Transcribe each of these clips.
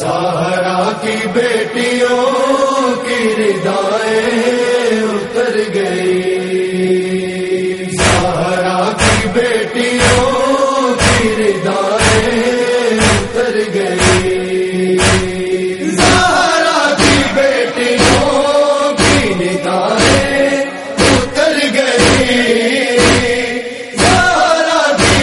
سہارا کی بیٹیوں کی ردائیں اتر گئی۔ سہارا کی بیٹیوں کی ردائیں اتر گئی۔ سہارا کی اتر سہارا کی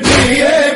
نہیں ہے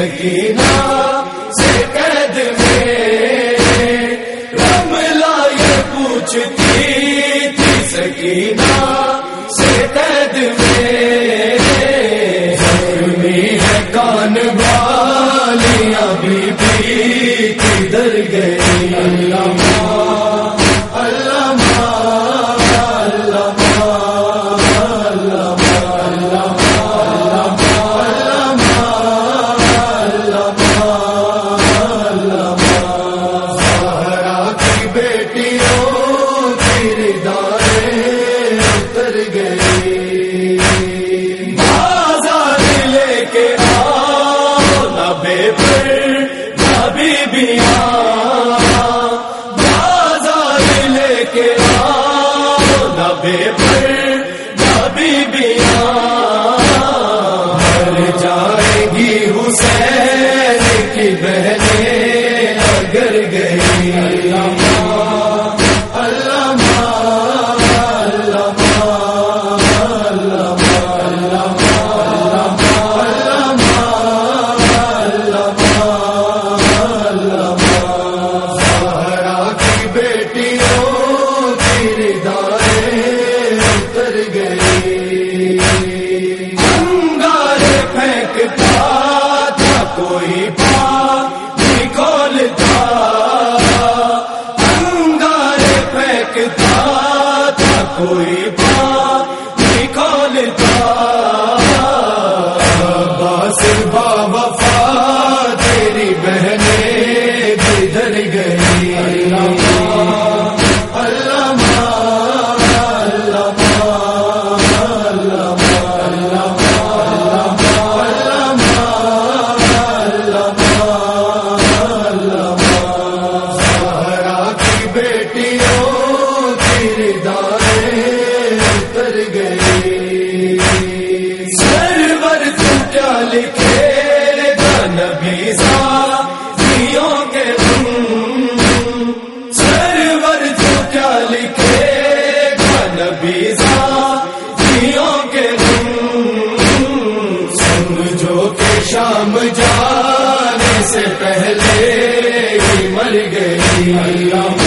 سکینہ سے قید میں یہ پوچھتی تھی سکینہ سے قید میں ہے کان بھر کوئی نکالتا باس با وفا تیری بہنیں کدھر گئی سے پہلے ہی مر گئی۔ اللہ